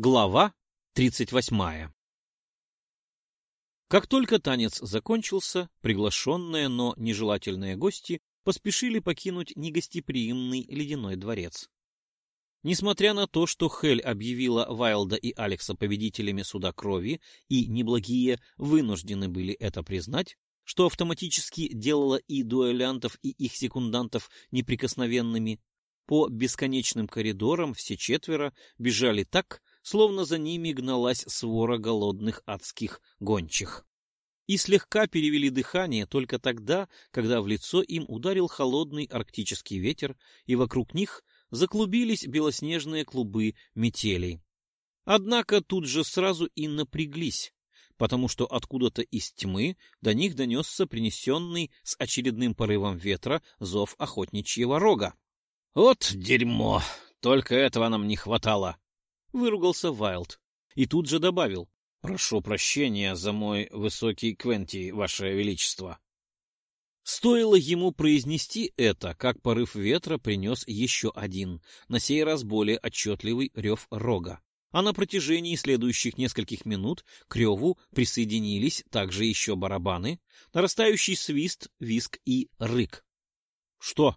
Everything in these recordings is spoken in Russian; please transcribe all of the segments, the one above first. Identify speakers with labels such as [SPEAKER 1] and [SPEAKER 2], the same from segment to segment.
[SPEAKER 1] Глава 38 Как только танец закончился, приглашенные, но нежелательные гости поспешили покинуть негостеприимный ледяной дворец. Несмотря на то, что Хель объявила Вайлда и Алекса победителями суда крови, и неблагие вынуждены были это признать, что автоматически делало и дуэлянтов, и их секундантов неприкосновенными, по бесконечным коридорам все четверо бежали так, словно за ними гналась свора голодных адских гончих. И слегка перевели дыхание только тогда, когда в лицо им ударил холодный арктический ветер, и вокруг них заклубились белоснежные клубы метелей. Однако тут же сразу и напряглись, потому что откуда-то из тьмы до них донесся принесенный с очередным порывом ветра зов охотничьего рога. — Вот дерьмо! Только этого нам не хватало! — выругался Вайлд. И тут же добавил. — Прошу прощения за мой высокий Квенти, ваше величество. Стоило ему произнести это, как порыв ветра принес еще один, на сей раз более отчетливый рев рога. А на протяжении следующих нескольких минут к реву присоединились также еще барабаны, нарастающий свист, виск и рык. — Что?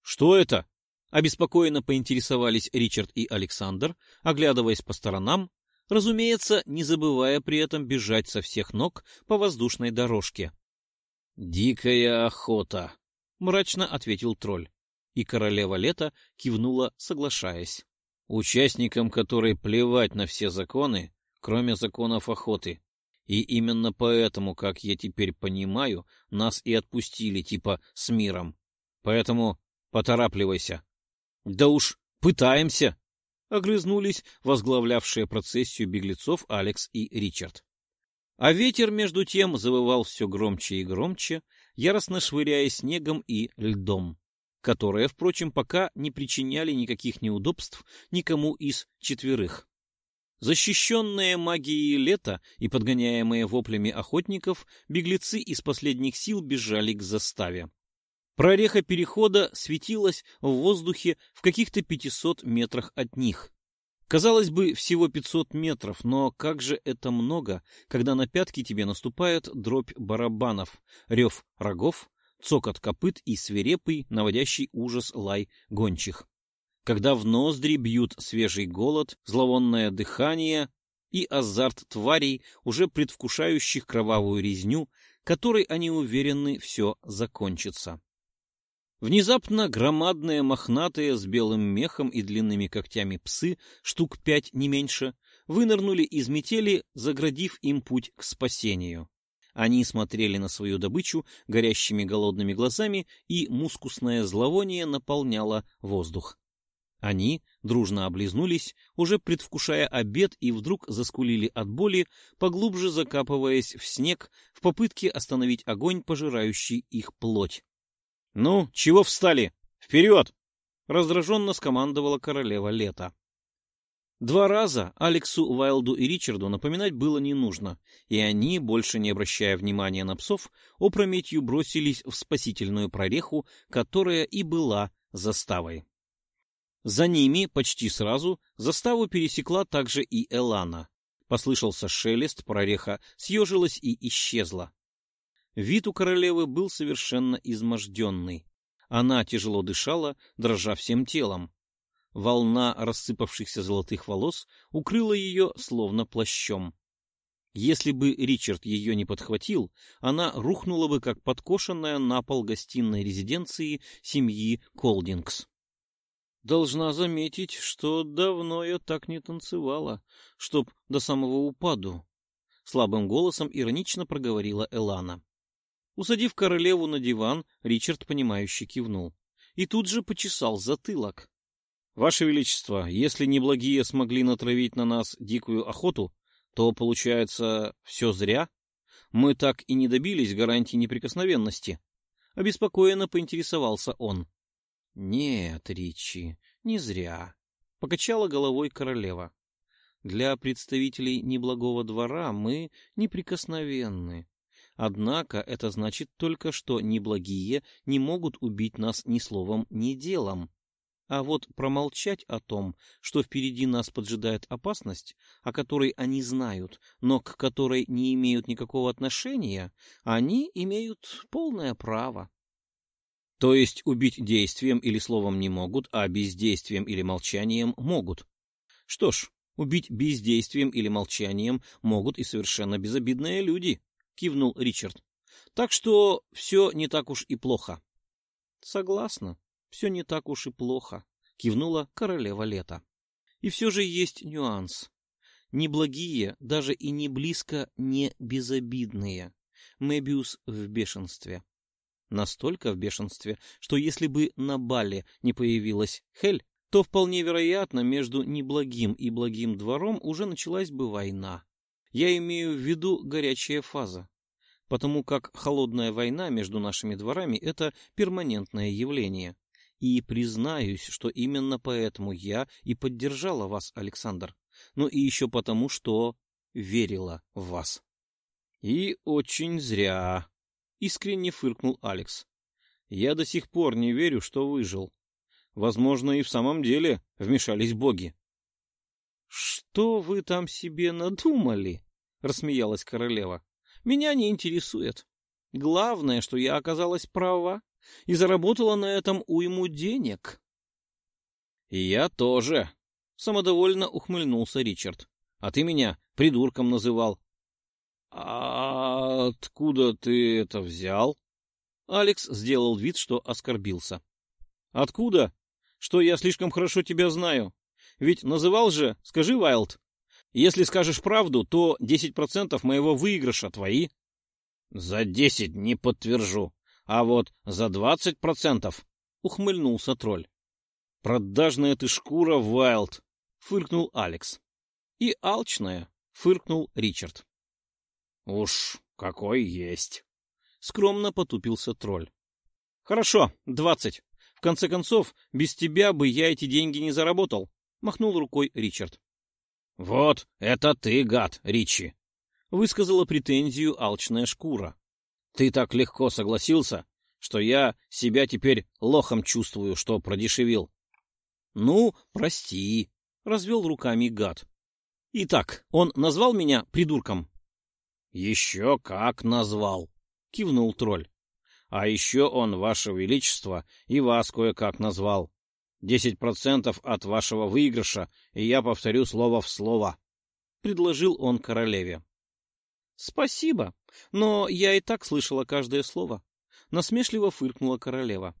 [SPEAKER 1] Что это? — обеспокоенно поинтересовались Ричард и Александр, оглядываясь по сторонам, разумеется, не забывая при этом бежать со всех ног по воздушной дорожке. «Дикая охота», — мрачно ответил тролль. И королева лета кивнула, соглашаясь. «Участникам которой плевать на все законы, кроме законов охоты. И именно поэтому, как я теперь понимаю, нас и отпустили, типа, с миром. Поэтому поторапливайся». «Да уж, пытаемся!» — огрызнулись возглавлявшие процессию беглецов Алекс и Ричард. А ветер, между тем, завывал все громче и громче, яростно швыряя снегом и льдом, которые, впрочем, пока не причиняли никаких неудобств никому из четверых. Защищенные магией лета и подгоняемые воплями охотников, беглецы из последних сил бежали к заставе. Прореха перехода светилась в воздухе в каких-то пятисот метрах от них, Казалось бы, всего 500 метров, но как же это много, когда на пятки тебе наступает дробь барабанов, рев рогов, цокот копыт и свирепый, наводящий ужас лай гончих. Когда в ноздри бьют свежий голод, зловонное дыхание и азарт тварей, уже предвкушающих кровавую резню, которой они уверены все закончится. Внезапно громадные мохнатые с белым мехом и длинными когтями псы, штук пять не меньше, вынырнули из метели, заградив им путь к спасению. Они смотрели на свою добычу горящими голодными глазами, и мускусное зловоние наполняло воздух. Они дружно облизнулись, уже предвкушая обед, и вдруг заскулили от боли, поглубже закапываясь в снег в попытке остановить огонь, пожирающий их плоть. «Ну, чего встали? Вперед!» — раздраженно скомандовала королева лета. Два раза Алексу, Вайлду и Ричарду напоминать было не нужно, и они, больше не обращая внимания на псов, опрометью бросились в спасительную прореху, которая и была заставой. За ними почти сразу заставу пересекла также и Элана. Послышался шелест, прореха съежилась и исчезла. Вид у королевы был совершенно изможденный. Она тяжело дышала, дрожа всем телом. Волна рассыпавшихся золотых волос укрыла ее словно плащом. Если бы Ричард ее не подхватил, она рухнула бы, как подкошенная на пол гостиной резиденции семьи Колдингс. Должна заметить, что давно я так не танцевала, чтоб до самого упаду. Слабым голосом иронично проговорила Элана. Усадив королеву на диван, Ричард, понимающе кивнул. И тут же почесал затылок. — Ваше Величество, если неблагие смогли натравить на нас дикую охоту, то, получается, все зря? Мы так и не добились гарантии неприкосновенности. Обеспокоенно поинтересовался он. — Нет, Ричи, не зря, — покачала головой королева. — Для представителей неблагого двора мы неприкосновенны. Однако это значит только, что неблагие не могут убить нас ни словом, ни делом. А вот промолчать о том, что впереди нас поджидает опасность, о которой они знают, но к которой не имеют никакого отношения, они имеют полное право. То есть убить действием или словом не могут, а бездействием или молчанием могут. Что ж, убить бездействием или молчанием могут и совершенно безобидные люди, кивнул Ричард. Так что все не так уж и плохо. Согласна, все не так уж и плохо, кивнула королева лета. И все же есть нюанс. Неблагие, даже и не близко не безобидные. Мебиус в бешенстве настолько в бешенстве, что если бы на бале не появилась Хель, то вполне вероятно между неблагим и благим двором уже началась бы война. Я имею в виду горячая фаза, потому как холодная война между нашими дворами – это перманентное явление. И признаюсь, что именно поэтому я и поддержала вас, Александр. Ну и еще потому, что верила в вас. И очень зря, Искренне фыркнул Алекс. Я до сих пор не верю, что выжил. Возможно, и в самом деле вмешались боги. Что вы там себе надумали? рассмеялась королева. Меня не интересует. Главное, что я оказалась права и заработала на этом уйму денег. Я тоже, самодовольно ухмыльнулся Ричард. А ты меня придурком называл. «А откуда ты это взял?» Алекс сделал вид, что оскорбился. «Откуда? Что я слишком хорошо тебя знаю. Ведь называл же, скажи, Вайлд. Если скажешь правду, то десять процентов моего выигрыша твои». «За десять не подтвержу, а вот за двадцать процентов», — ухмыльнулся тролль. «Продажная ты шкура, Вайлд», — фыркнул Алекс. «И алчная», — фыркнул Ричард. — Уж какой есть. Скромно потупился тролль. — Хорошо, двадцать. В конце концов, без тебя бы я эти деньги не заработал, — махнул рукой Ричард. — Вот это ты, гад, Ричи! — высказала претензию алчная шкура. — Ты так легко согласился, что я себя теперь лохом чувствую, что продешевил. — Ну, прости, — развел руками гад. — Итак, он назвал меня придурком, еще как назвал, кивнул тролль. А еще он, ваше величество, и вас кое-как назвал. Десять процентов от вашего выигрыша, и я повторю слово в слово. Предложил он королеве. Спасибо, но я и так слышала каждое слово. Насмешливо фыркнула королева.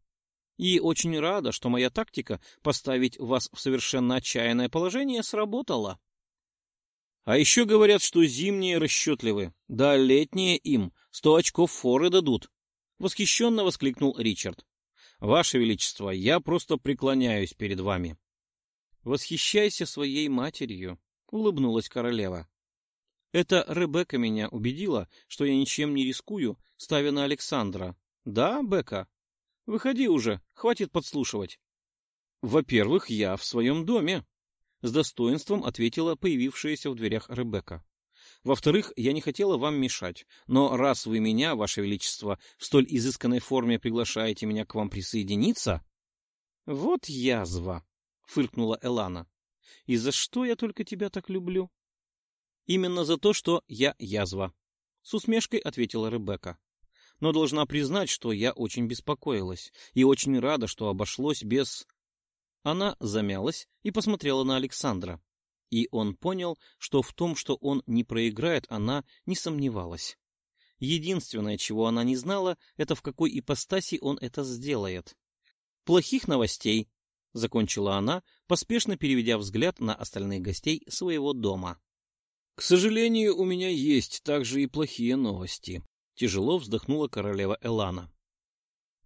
[SPEAKER 1] И очень рада, что моя тактика поставить вас в совершенно отчаянное положение сработала. А еще говорят, что зимние расчетливы, да летние им сто очков форы дадут. Восхищенно воскликнул Ричард. Ваше Величество, я просто преклоняюсь перед вами. Восхищайся своей матерью, улыбнулась королева. Это Ребекка меня убедила, что я ничем не рискую, ставя на Александра. Да, Бека? Выходи уже, хватит подслушивать. Во-первых, я в своем доме, с достоинством ответила появившаяся в дверях Ребекка. Во-вторых, я не хотела вам мешать, но раз вы меня, ваше величество, в столь изысканной форме приглашаете меня к вам присоединиться... — Вот язва! — фыркнула Элана. — И за что я только тебя так люблю? — Именно за то, что я язва, — с усмешкой ответила Ребекка. Но должна признать, что я очень беспокоилась и очень рада, что обошлось без... Она замялась и посмотрела на Александра. И он понял, что в том, что он не проиграет, она не сомневалась. Единственное, чего она не знала, это в какой ипостаси он это сделает. «Плохих новостей», — закончила она, поспешно переведя взгляд на остальных гостей своего дома. «К сожалению, у меня есть также и плохие новости», — тяжело вздохнула королева Элана.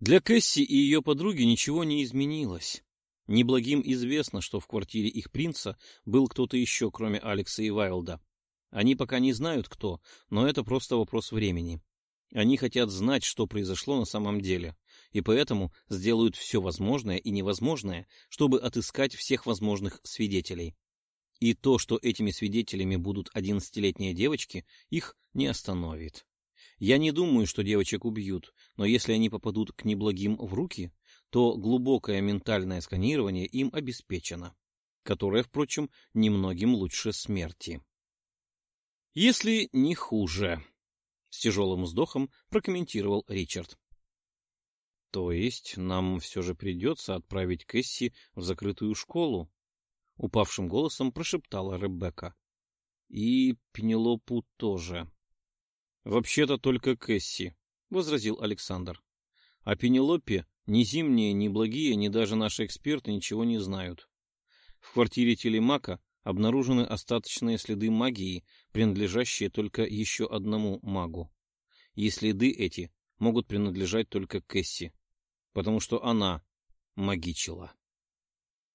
[SPEAKER 1] Для Кэсси и ее подруги ничего не изменилось. Неблагим известно, что в квартире их принца был кто-то еще, кроме Алекса и Вайлда. Они пока не знают, кто, но это просто вопрос времени. Они хотят знать, что произошло на самом деле, и поэтому сделают все возможное и невозможное, чтобы отыскать всех возможных свидетелей. И то, что этими свидетелями будут одиннадцатилетние девочки, их не остановит. Я не думаю, что девочек убьют, но если они попадут к неблагим в руки, то глубокое ментальное сканирование им обеспечено, которое, впрочем, немногим лучше смерти. Если не хуже, — с тяжелым вздохом прокомментировал Ричард. — То есть нам все же придется отправить Кэсси в закрытую школу? — упавшим голосом прошептала Ребекка. — И Пенелопу тоже. — Вообще-то только Кэсси, — возразил Александр. — О Пенелопе ни зимние, ни благие, ни даже наши эксперты ничего не знают. В квартире телемака обнаружены остаточные следы магии, принадлежащие только еще одному магу. И следы эти могут принадлежать только Кэсси, потому что она магичила.